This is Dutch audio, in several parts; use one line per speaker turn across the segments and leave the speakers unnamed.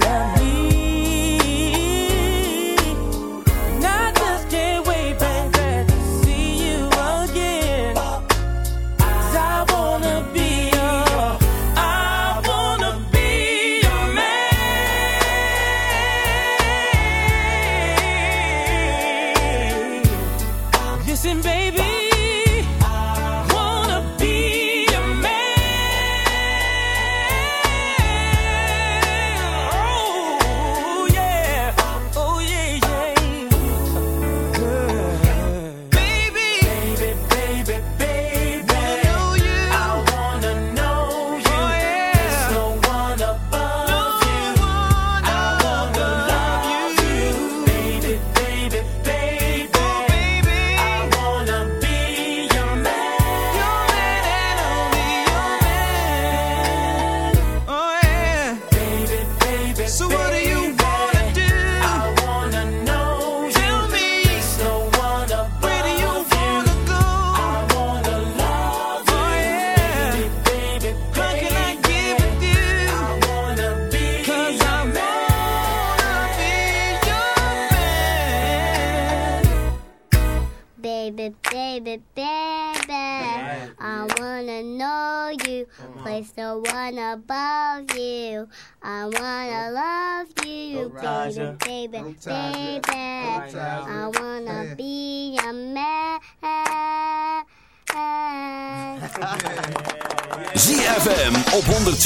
love.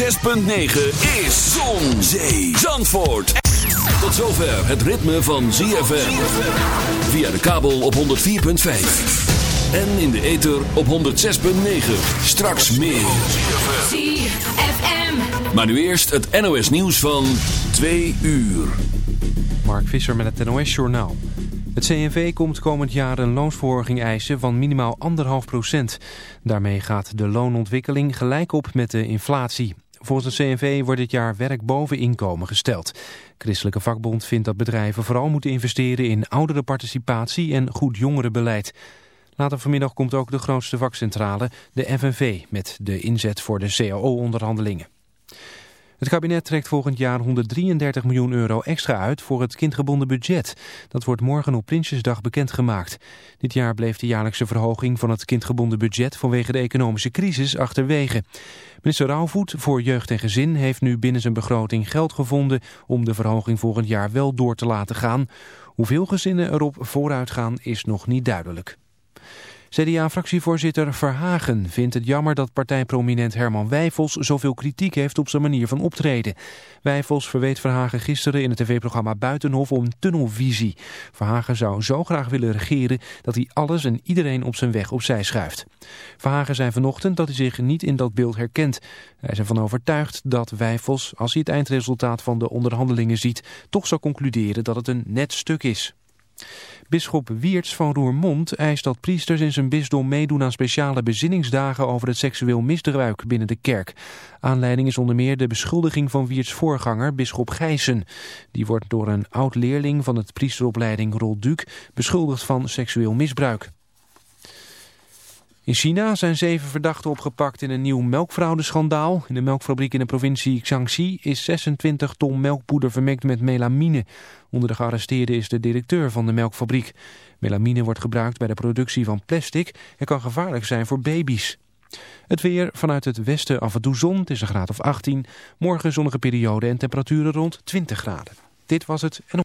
106.9 is Zon, Zee, Zandvoort. Tot zover het ritme van ZFM. Via de kabel op 104.5. En in de ether op 106.9. Straks meer. ZFM. Maar nu eerst het NOS nieuws van 2 uur.
Mark Visser met het NOS Journaal. Het CNV komt komend jaar een loonsverhoging eisen van minimaal 1,5 procent. Daarmee gaat de loonontwikkeling gelijk op met de inflatie. Volgens de CNV wordt dit jaar werk boven inkomen gesteld. Christelijke vakbond vindt dat bedrijven vooral moeten investeren in ouderenparticipatie en goed jongerenbeleid. Later vanmiddag komt ook de grootste vakcentrale, de FNV, met de inzet voor de CAO-onderhandelingen. Het kabinet trekt volgend jaar 133 miljoen euro extra uit voor het kindgebonden budget. Dat wordt morgen op Prinsjesdag bekendgemaakt. Dit jaar bleef de jaarlijkse verhoging van het kindgebonden budget vanwege de economische crisis achterwege. Minister Rauwvoet voor Jeugd en Gezin heeft nu binnen zijn begroting geld gevonden om de verhoging volgend jaar wel door te laten gaan. Hoeveel gezinnen erop vooruit gaan is nog niet duidelijk. CDA-fractievoorzitter Verhagen vindt het jammer dat partijprominent Herman Wijfels zoveel kritiek heeft op zijn manier van optreden. Wijfels verweet Verhagen gisteren in het tv-programma Buitenhof om tunnelvisie. Verhagen zou zo graag willen regeren dat hij alles en iedereen op zijn weg opzij schuift. Verhagen zei vanochtend dat hij zich niet in dat beeld herkent. Hij is ervan overtuigd dat Wijfels, als hij het eindresultaat van de onderhandelingen ziet, toch zal concluderen dat het een net stuk is. Bisschop Wiertz van Roermond eist dat priesters in zijn bisdom meedoen aan speciale bezinningsdagen over het seksueel misbruik binnen de kerk. Aanleiding is onder meer de beschuldiging van Wiertz voorganger, bisschop Gijssen. Die wordt door een oud-leerling van het priesteropleiding Rolduc beschuldigd van seksueel misbruik. In China zijn zeven verdachten opgepakt in een nieuw melkfraudeschandaal. In de melkfabriek in de provincie Jiangxi is 26 ton melkpoeder vermengd met melamine. Onder de gearresteerden is de directeur van de melkfabriek. Melamine wordt gebruikt bij de productie van plastic en kan gevaarlijk zijn voor baby's. Het weer vanuit het westen af en toe zon, het is een graad of 18. Morgen zonnige periode en temperaturen rond 20 graden. Dit was het. En...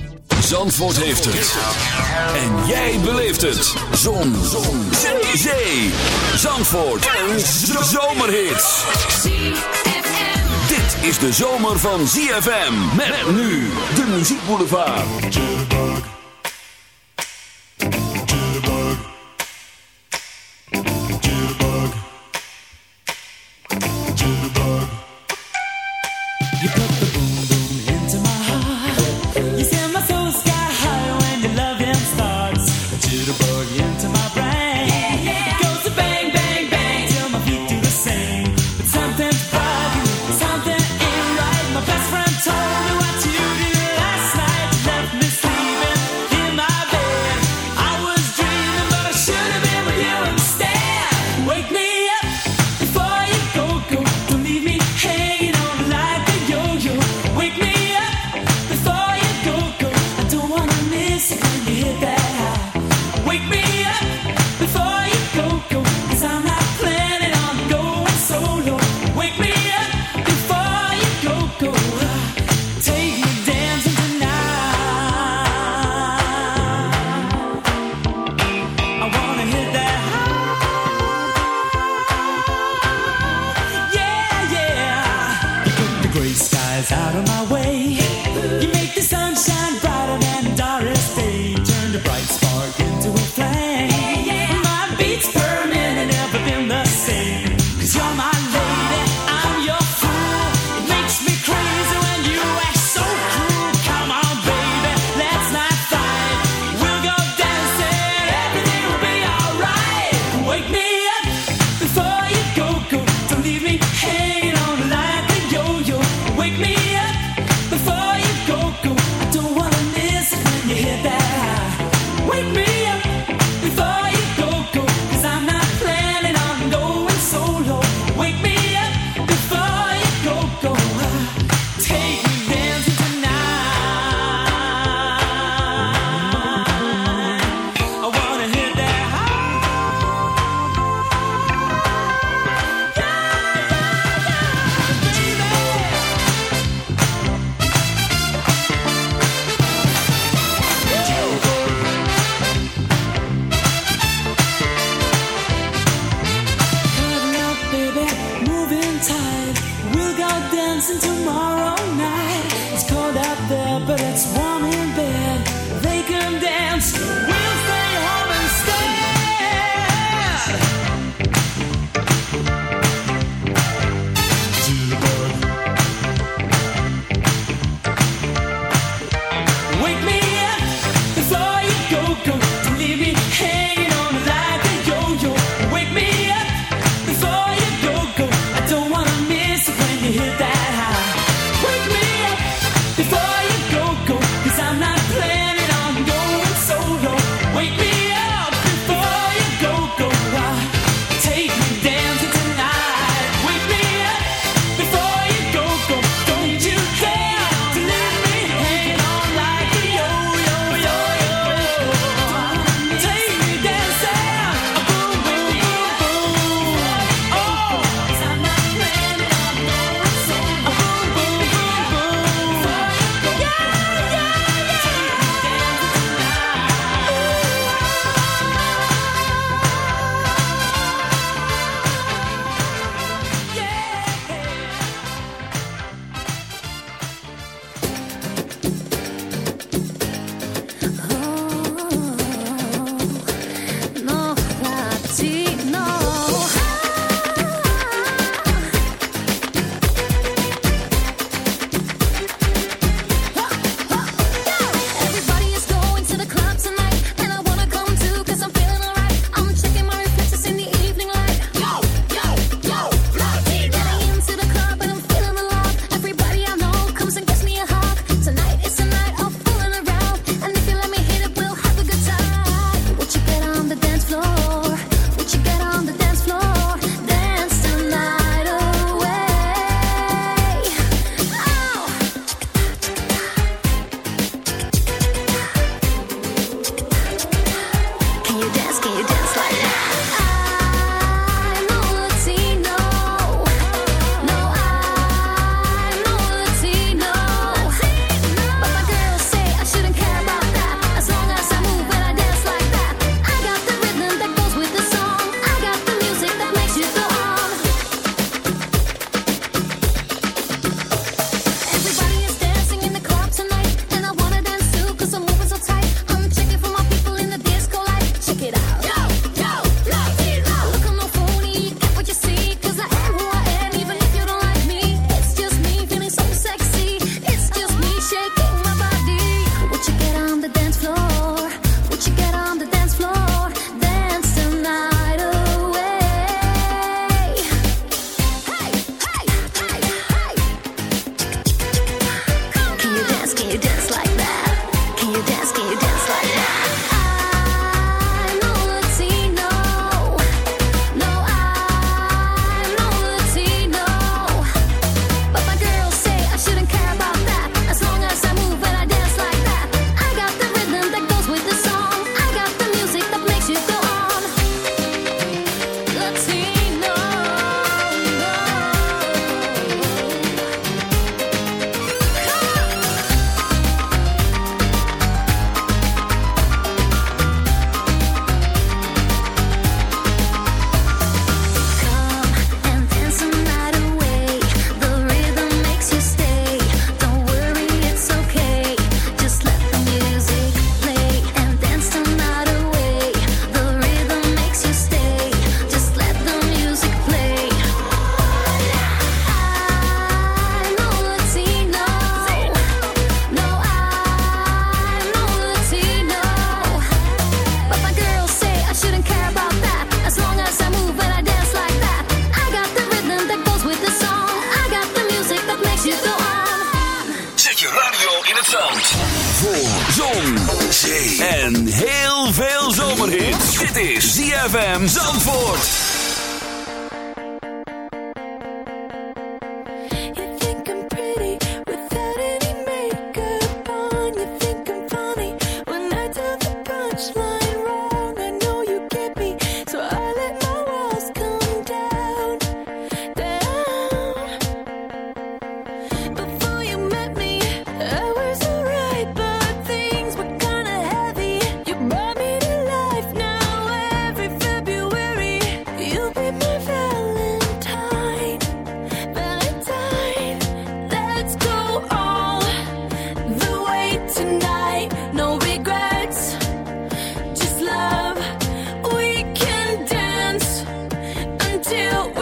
Zandvoort heeft het. En jij beleeft het. Zon. Zon. Zee. Zee. Zandvoort. zomerhits. ZFM. Dit is de zomer van ZFM. Met nu de muziekboulevard.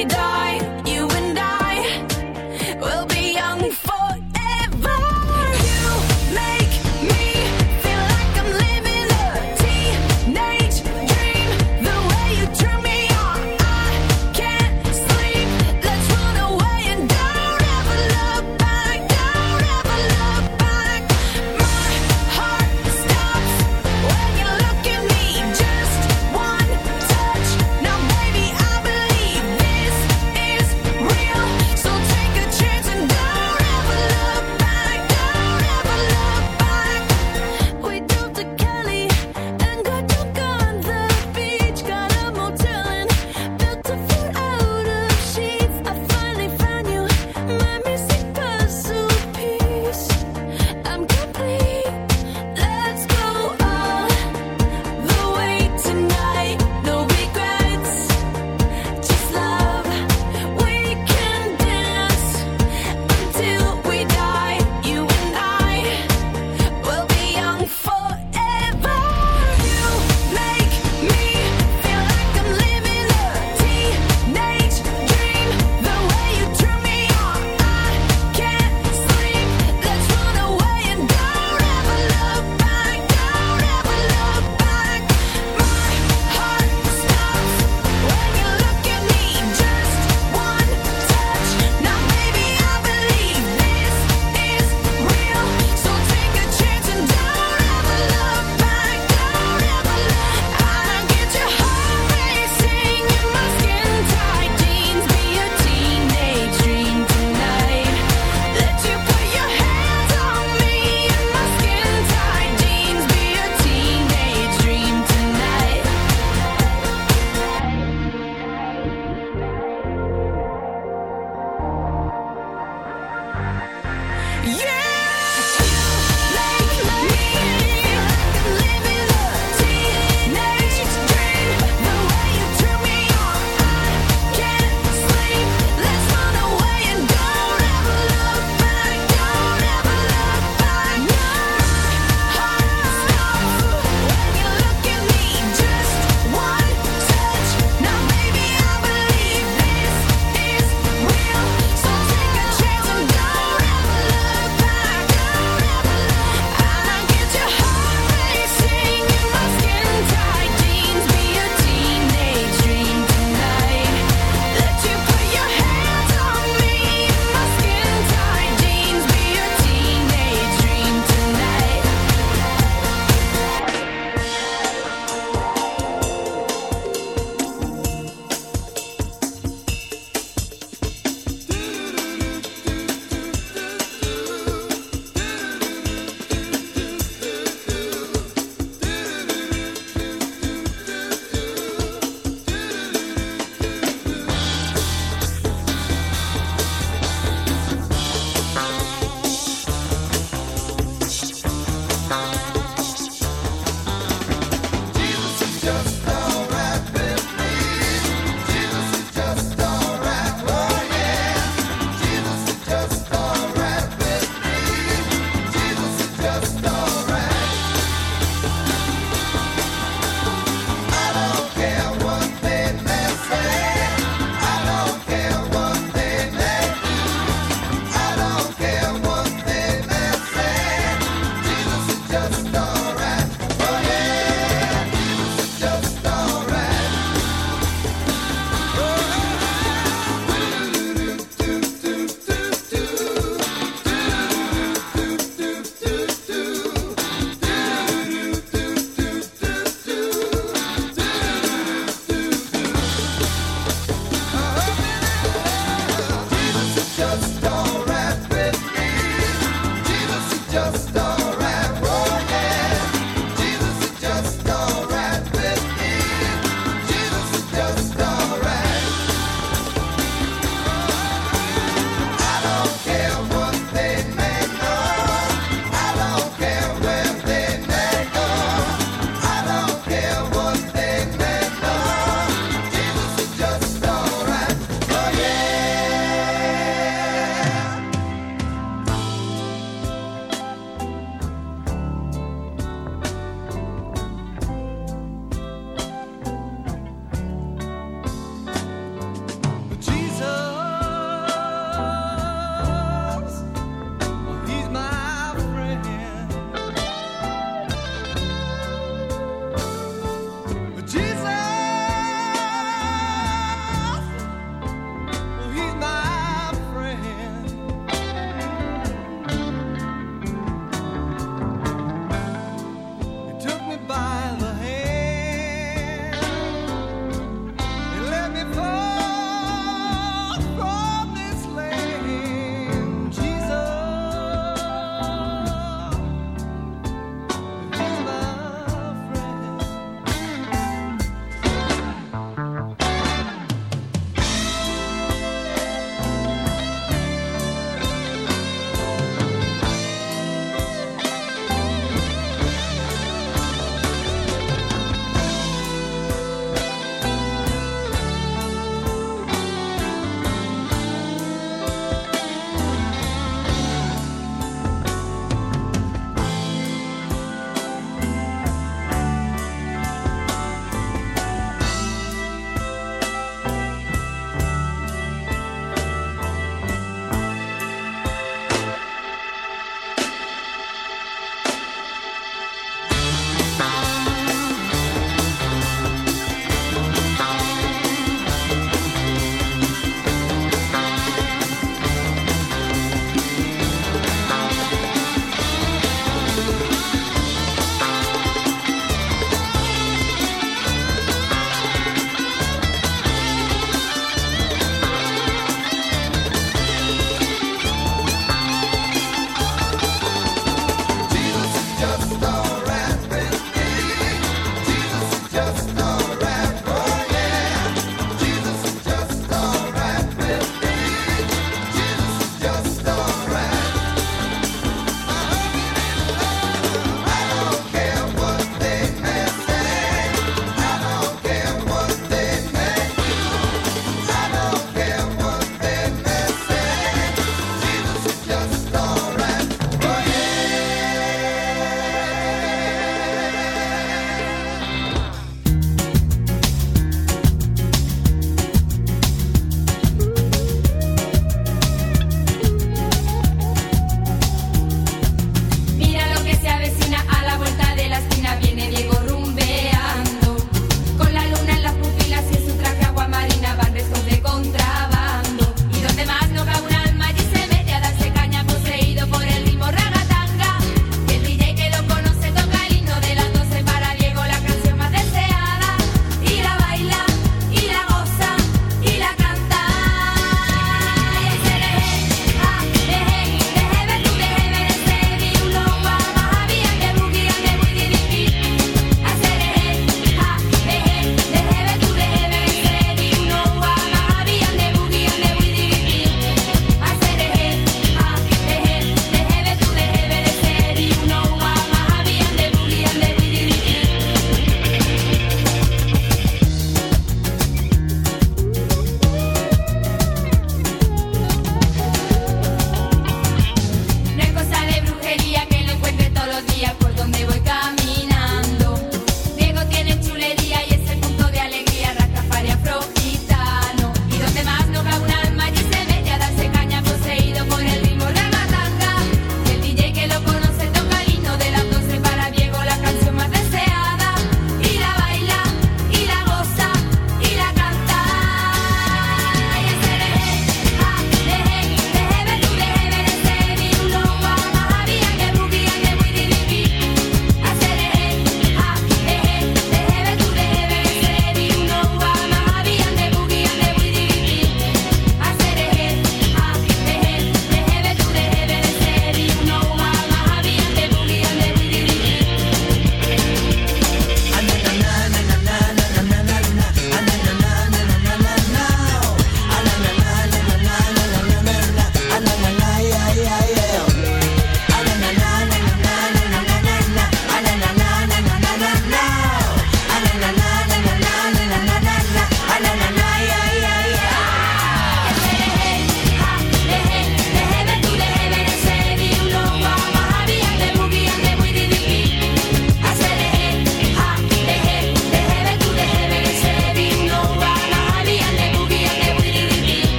freedom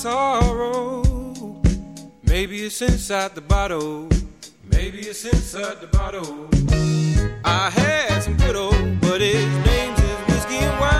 sorrow. Maybe it's inside the bottle. Maybe it's inside the bottle. I had some good old, but his name's is whiskey and wine.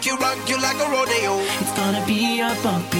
rock you, rock you like a rodeo.
It's gonna be a bumpy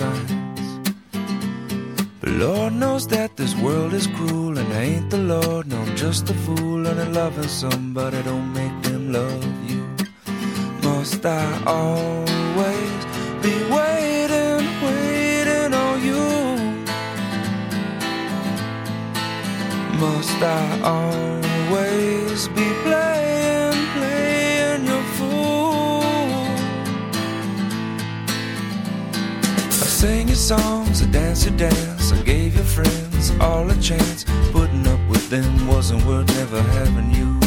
Signs. But Lord knows that this world is cruel, and I ain't the Lord. No, I'm just a fool, and I loving somebody don't make them love you. Must I always be waiting, waiting on you? Must I always I sang your songs, I dance your dance, I gave your friends all a chance. Putting up with them wasn't worth never having you.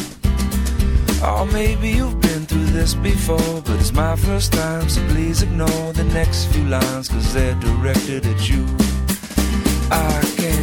Oh, maybe you've been through this before, but it's my first time, so please ignore the next few lines, cause they're directed at you. I can't